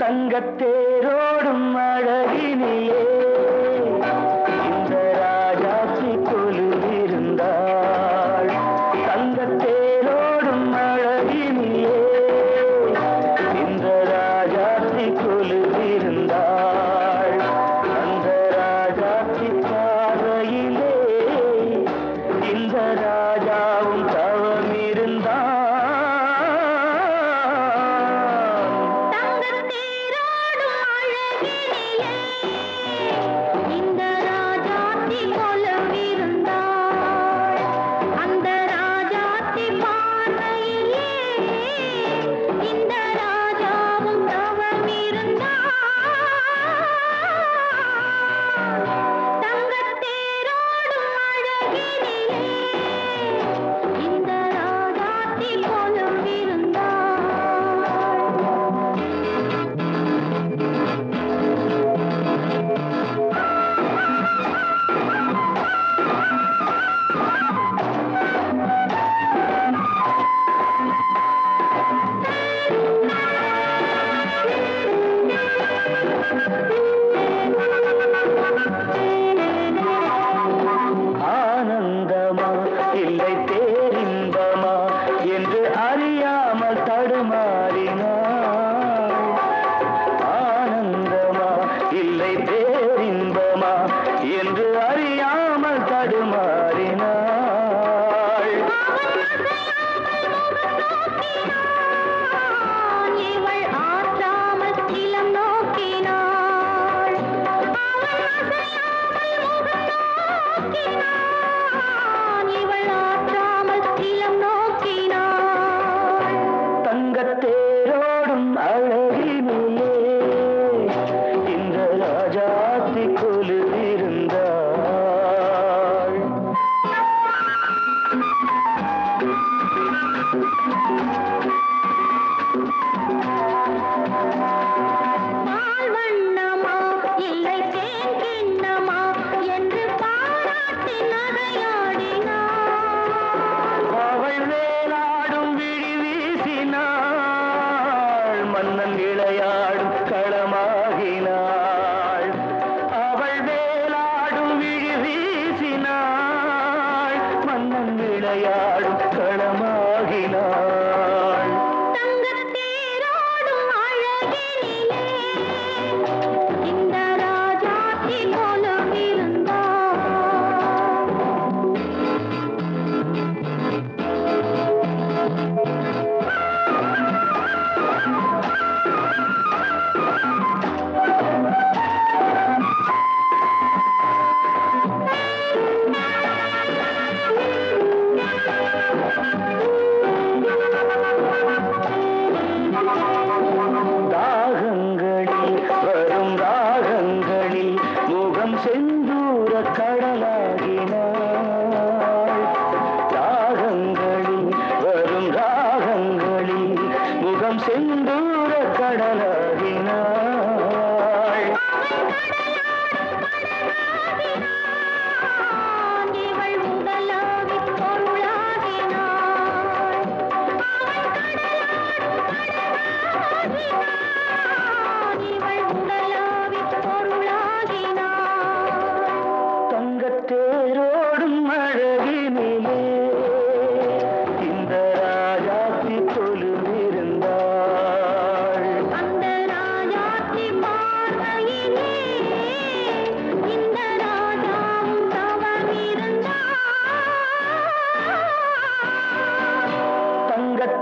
தங்கத்தே ராஜாவும் தவம் இருந்தான் இந்த ராஜாத்தி மூலம் அந்த ராஜாத்தி பார்வை ஆடு மாறினா காசி குலு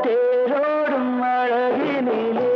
തേരോടും അഴകിനിലേ